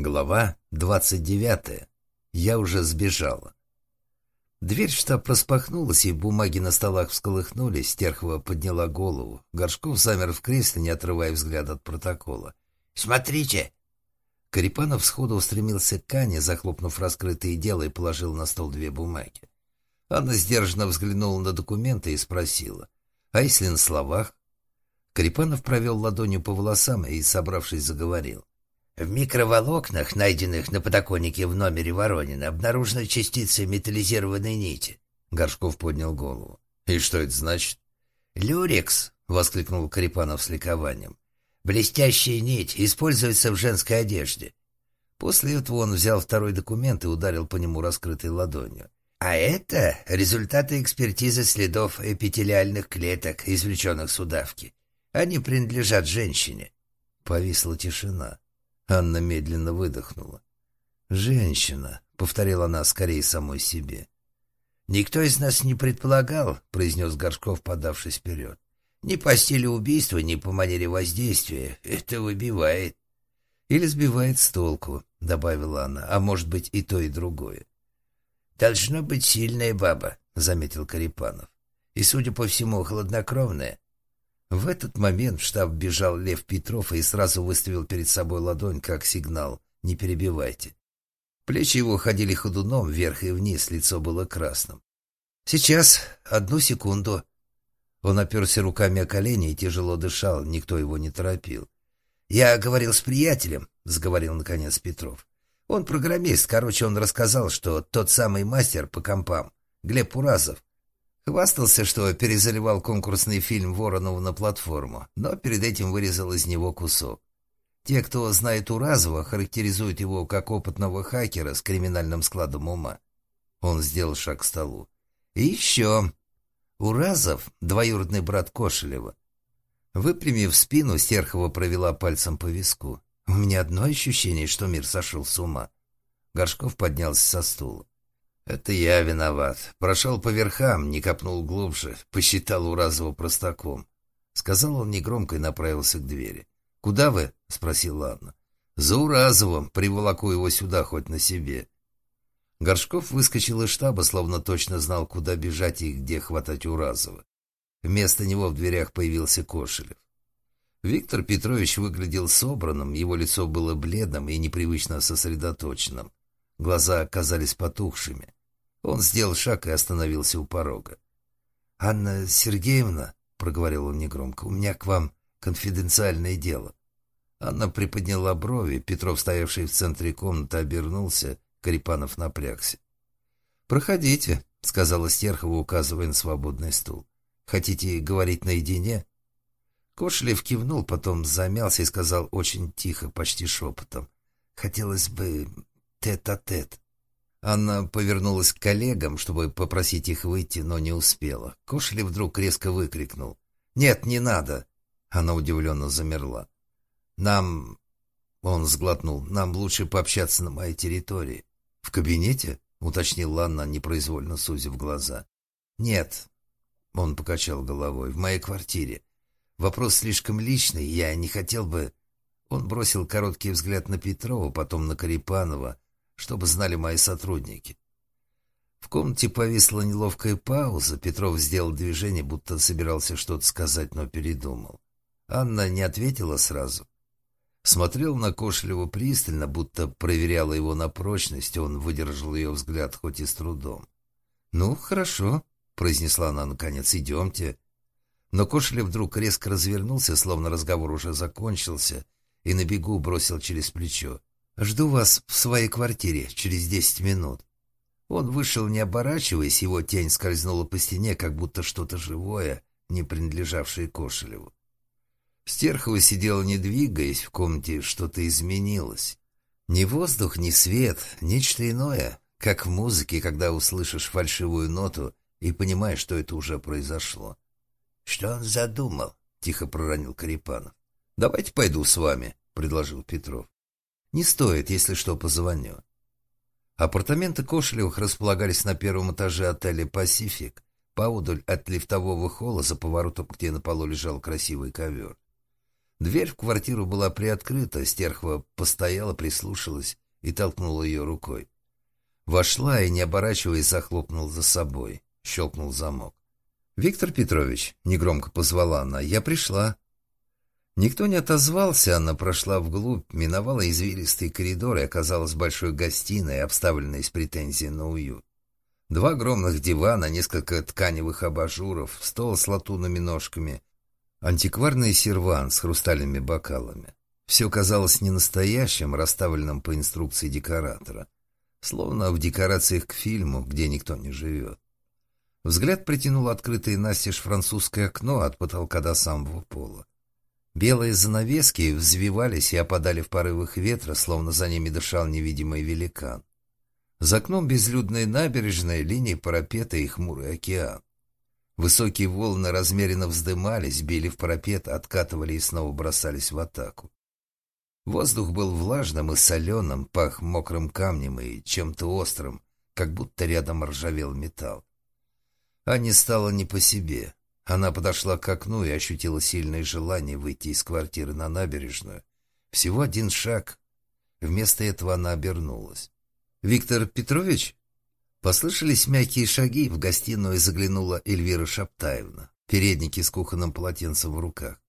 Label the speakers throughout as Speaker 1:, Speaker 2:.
Speaker 1: Глава 29. Я уже сбежала. Дверь в штаб распахнулась, и бумаги на столах всколыхнулись. Терхова подняла голову. Горшков замер в кресле, не отрывая взгляд от протокола.
Speaker 2: «Смотрите!»
Speaker 1: Карипанов сходу устремился к Ане, захлопнув раскрытые дела и положил на стол две бумаги. Анна сдержанно взглянула на документы и спросила. «А если на словах?» Карипанов провел ладонью по волосам и, собравшись, заговорил.
Speaker 2: В микроволокнах, найденных на подоконнике в номере Воронина, обнаружена частица металлизированной нити.
Speaker 1: Горшков поднял голову. «И что это значит?»
Speaker 2: «Люрекс!» — воскликнул Карипанов с ликованием. «Блестящая нить используется в женской одежде».
Speaker 1: После этого он взял второй документ и ударил по нему раскрытой ладонью.
Speaker 2: «А это результаты экспертизы следов эпителиальных клеток, извлеченных с удавки. Они принадлежат женщине».
Speaker 1: Повисла тишина. Анна медленно выдохнула. «Женщина», — повторила она скорее самой себе.
Speaker 2: «Никто из нас не предполагал», — произнес Горшков, подавшись вперед. «Ни по стилю убийства, ни по манере воздействия. Это выбивает».
Speaker 1: «Или сбивает с толку», — добавила она, — «а может быть и то, и другое».
Speaker 2: «Должна быть сильная баба», — заметил Карипанов. «И, судя по всему, хладнокровная».
Speaker 1: В этот момент в штаб бежал Лев Петров и сразу выставил перед собой ладонь как сигнал «Не перебивайте». Плечи его ходили ходуном вверх и вниз, лицо было красным. «Сейчас, одну секунду». Он оперся руками о колени и тяжело дышал, никто его не торопил.
Speaker 2: «Я говорил с приятелем», — заговорил наконец Петров. «Он программист, короче, он рассказал, что тот самый мастер по компам, Глеб Уразов, Хвастался, что перезаливал конкурсный фильм Воронова на платформу, но перед этим вырезал из него кусок. Те, кто знает Уразова, характеризуют его как опытного хакера с криминальным складом ума. Он сделал шаг к столу. И еще. Уразов — двоюродный брат Кошелева. Выпрямив спину, Стерхова провела пальцем по виску. У меня одно ощущение, что мир сошел с ума. Горшков поднялся со стула. «Это я виноват. Прошел по верхам, не копнул глубже, посчитал Уразова простаком». Сказал он негромко и направился к двери. «Куда вы?» — спросила Анна. «За Уразовым. Приволоку его сюда, хоть на себе». Горшков выскочил из штаба, словно точно знал, куда бежать и где хватать Уразова. Вместо него в дверях появился Кошелев. Виктор Петрович выглядел собранным, его лицо было бледным и непривычно сосредоточенным. Глаза оказались потухшими. Он сделал шаг и остановился у порога. «Анна Сергеевна», — проговорил он негромко, — «у меня к вам конфиденциальное дело». Анна приподняла брови, Петров, стоявший в центре комнаты, обернулся, Карипанов напрягся. «Проходите», — сказала Стерхова, указывая на свободный стул. «Хотите говорить наедине?» Кошлев кивнул, потом замялся и сказал очень тихо, почти шепотом. «Хотелось бы тет-а-тет». -тет. Анна повернулась к коллегам, чтобы попросить их выйти, но не успела. Кошелев вдруг резко выкрикнул. «Нет, не надо!» Она удивленно замерла. «Нам...» Он сглотнул. «Нам лучше пообщаться на моей территории». «В кабинете?» — уточнил Анна, непроизвольно сузив глаза. «Нет». Он покачал головой. «В моей квартире. Вопрос слишком личный, я не хотел бы...» Он бросил короткий взгляд на Петрова, потом на Карипанова — чтобы знали мои сотрудники. В комнате повисла неловкая пауза. Петров сделал движение, будто собирался что-то сказать, но передумал. Анна не ответила сразу. Смотрел на Кошелева пристально, будто проверяла его на прочность, он выдержал ее взгляд хоть и с трудом. «Ну, хорошо», — произнесла она наконец, — «идемте». Но Кошелев вдруг резко развернулся, словно разговор уже закончился, и на бегу бросил через плечо. Жду вас в своей квартире через десять минут». Он вышел, не оборачиваясь, его тень скользнула по стене, как будто что-то живое, не принадлежавшее Кошелеву. Стерхова сидела, не двигаясь, в комнате что-то изменилось. Ни воздух, ни свет, нечто иное, как в музыке, когда услышишь фальшивую ноту и понимаешь, что это уже произошло. «Что он задумал?»
Speaker 1: — тихо проронил Карипанов. «Давайте пойду с вами», — предложил Петров. Не стоит, если что, позвоню. Апартаменты Кошелевых располагались на первом этаже отеля «Пасифик», поудаль от лифтового холла за поворотом, где на полу лежал красивый ковер. Дверь в квартиру была приоткрыта, стерхва постояла, прислушалась и толкнула ее рукой. Вошла и, не оборачиваясь, захлопнул за собой. Щелкнул замок. «Виктор Петрович», — негромко позвала она, — «я пришла». Никто не отозвался, она прошла вглубь, миновала извилистый коридор и оказалась в большой гостиной, обставленной с претензией на уют. Два огромных дивана, несколько тканевых абажуров, стол с латунными ножками, антикварный серван с хрустальными бокалами. Все казалось ненастоящим, расставленным по инструкции декоратора. Словно в декорациях к фильму, где никто не живет. Взгляд притянул открытое настежь французское окно от потолка до самого пола. Белые занавески взвивались и опадали в порывах ветра, словно за ними дышал невидимый великан. За окном безлюдная набережная, линии парапета и хмурый океан. Высокие волны размеренно вздымались, били в парапет, откатывали и снова бросались в атаку. Воздух был влажным и соленым, пах мокрым камнем и чем-то острым, как будто рядом ржавел металл. Ане стало не по себе. Она подошла к окну и ощутила сильное желание выйти из квартиры на набережную. Всего один шаг. Вместо этого она обернулась. «Виктор Петрович?» Послышались мягкие шаги, в гостиную заглянула Эльвира Шаптаевна, передники с кухонным полотенцем в руках.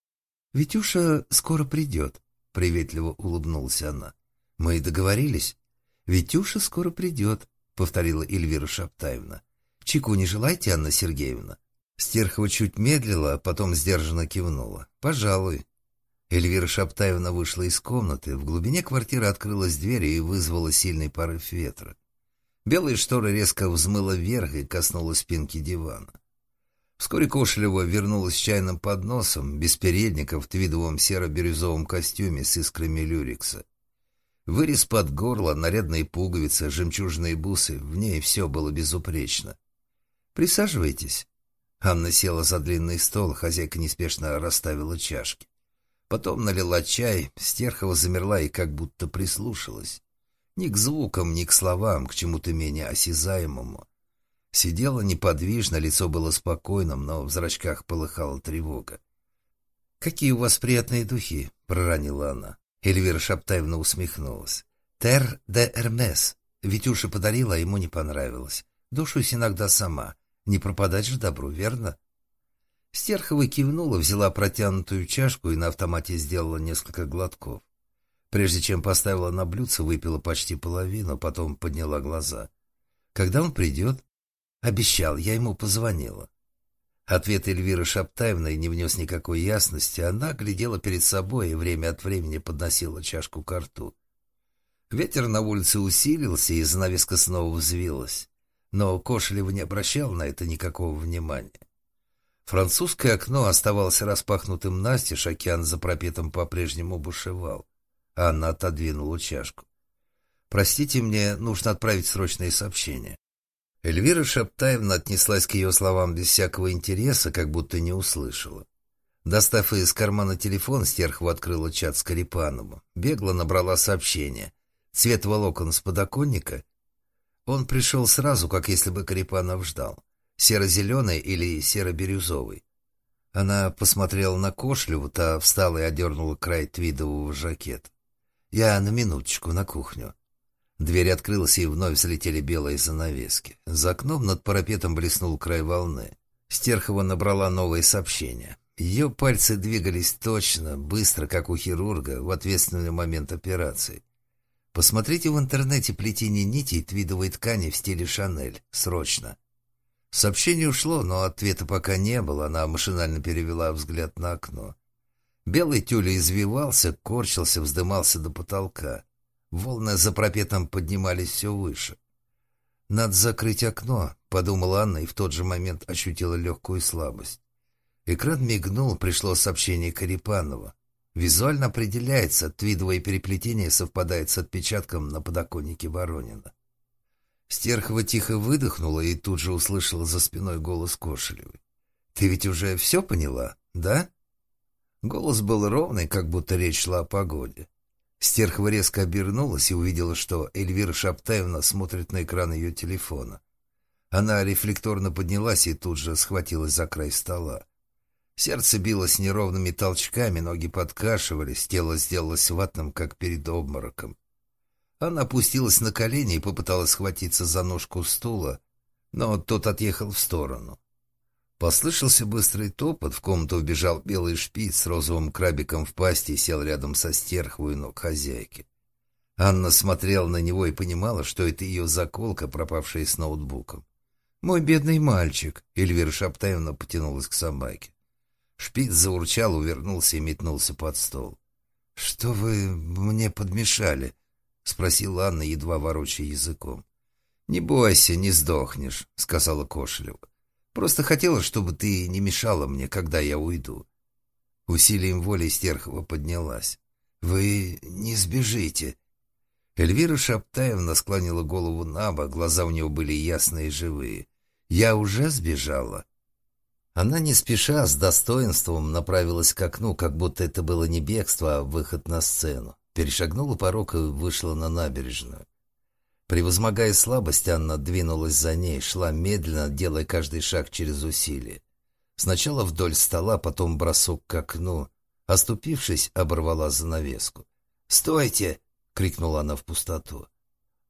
Speaker 1: «Витюша скоро придет», — приветливо улыбнулась она. «Мы и договорились». «Витюша скоро придет», — повторила Эльвира Шаптаевна. «Чайку не желаете, Анна Сергеевна?» Стерхова чуть медлила, а потом сдержанно кивнула. «Пожалуй». Эльвира Шаптаевна вышла из комнаты. В глубине квартиры открылась дверь и вызвала сильный порыв ветра. Белые шторы резко взмыло вверх и коснулась спинки дивана. Вскоре Кошелева вернулась с чайным подносом, без передника, в твидовом серо-бирюзовом костюме с искрами люрикса. Вырез под горло, нарядные пуговицы, жемчужные бусы, в ней все было безупречно. «Присаживайтесь», Анна села за длинный стол, хозяйка неспешно расставила чашки. Потом налила чай, Стерхова замерла и как будто прислушалась. Ни к звукам, ни к словам, к чему-то менее осязаемому. Сидела неподвижно, лицо было спокойным, но в зрачках полыхала тревога. «Какие у вас приятные духи!» — проранила она. Эльвира Шаптаевна усмехнулась. «Тер де Эрмес. Витюша подарила, а ему не понравилось. Душусь иногда сама. Не пропадать же добру, верно? Стерхова кивнула, взяла протянутую чашку и на автомате сделала несколько глотков. Прежде чем поставила на блюдце, выпила почти половину, потом подняла глаза. «Когда он придет?» «Обещал, я ему позвонила». Ответ Эльвиры Шаптаевны не внес никакой ясности. Она глядела перед собой и время от времени подносила чашку к рту. Ветер на улице усилился, и занавеска снова взвилась но Кошелев не обращал на это никакого внимания. Французское окно оставалось распахнутым настежь, океан за пропетом по-прежнему бушевал. Анна отодвинула чашку. «Простите, мне нужно отправить срочное сообщение». Эльвира Шаптаевна отнеслась к ее словам без всякого интереса, как будто не услышала. Достав из кармана телефон, Стерхова открыла чат с Карипановым. Бегло набрала сообщение. Цвет волокон с подоконника он пришел сразу, как если бы Карипанов ждал. Серо-зеленый или серо-бирюзовый. Она посмотрела на Кошлеву, та встала и одернула край твидового жакета. «Я на минуточку на кухню». Дверь открылась, и вновь взлетели белые занавески. За окном над парапетом блеснул край волны. Стерхова набрала новые сообщения. Ее пальцы двигались точно, быстро, как у хирурга, в ответственный момент операции. Посмотрите в интернете плетение нитей твидовой ткани в стиле Шанель. Срочно. Сообщение ушло, но ответа пока не было. Она машинально перевела взгляд на окно. Белый тюля извивался, корчился, вздымался до потолка. Волны за пропетом поднимались все выше. «Надо закрыть окно», — подумала Анна и в тот же момент ощутила легкую слабость. Экран мигнул, пришло сообщение Карипанова. Визуально определяется, твидовое переплетение совпадает с отпечатком на подоконнике Воронина. Стерхова тихо выдохнула и тут же услышала за спиной голос Кошелевой. «Ты ведь уже все поняла, да?» Голос был ровный, как будто речь шла о погоде. Стерхова резко обернулась и увидела, что Эльвира Шаптаевна смотрит на экран ее телефона. Она рефлекторно поднялась и тут же схватилась за край стола. Сердце билось неровными толчками, ноги подкашивались, тело сделалось ватным, как перед обмороком. Она опустилась на колени и попыталась схватиться за ножку стула, но тот отъехал в сторону. Послышался быстрый топот, в комнату убежал белый шпиц с розовым крабиком в пасти и сел рядом со стерхвой ног хозяйки. Анна смотрела на него и понимала, что это ее заколка, пропавшая с ноутбуком. «Мой бедный мальчик!» — Эльвира Шаптаевна потянулась к собаке. Шпиц заурчал, увернулся и метнулся под стол. «Что вы мне подмешали?» — спросила Анна, едва ворочая языком. «Не бойся, не сдохнешь», — сказала Кошелева. «Просто хотела, чтобы ты не мешала мне, когда я уйду». Усилием воли Стерхова поднялась. «Вы не сбежите». Эльвира Шаптаевна склонила голову на бок, глаза у нее были ясные и живые. «Я уже сбежала». Она не спеша, с достоинством направилась к окну, как будто это было не бегство, а выход на сцену. Перешагнула порог и вышла на набережную. Превозмогая слабость, Анна двинулась за ней, шла медленно, делая каждый шаг через усилие. Сначала вдоль стола, потом бросок к окну. Оступившись, оборвала занавеску. «Стойте!» — крикнула она в пустоту.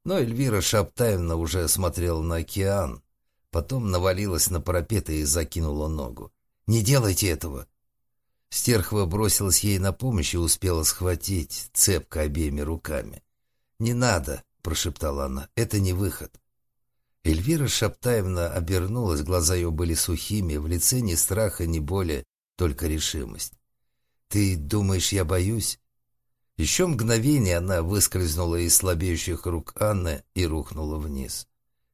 Speaker 1: Но Эльвира Шаптаевна уже смотрела на океан, Потом навалилась на парапет и закинула ногу. «Не делайте этого!» Стерхова бросилась ей на помощь и успела схватить, цепко обеими руками. «Не надо!» — прошептала она. «Это не выход!» Эльвира Шаптаевна обернулась, глаза ее были сухими, в лице ни страха, ни боли, только решимость. «Ты думаешь, я боюсь?» Еще мгновение она выскользнула из слабеющих рук Анны и рухнула вниз.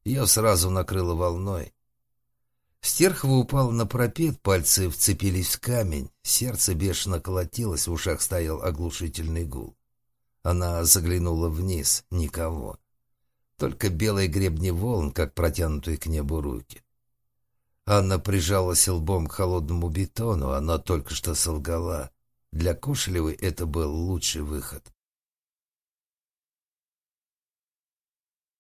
Speaker 1: Ее сразу накрыло волной. Стерхова упала на пропет, пальцы вцепились в камень, сердце бешено колотилось, в ушах стоял оглушительный гул. Она заглянула вниз, никого. Только белые гребни волн, как протянутые к небу руки. Анна прижалась лбом к холодному бетону, она только что солгала. Для Кошелевой это был лучший выход.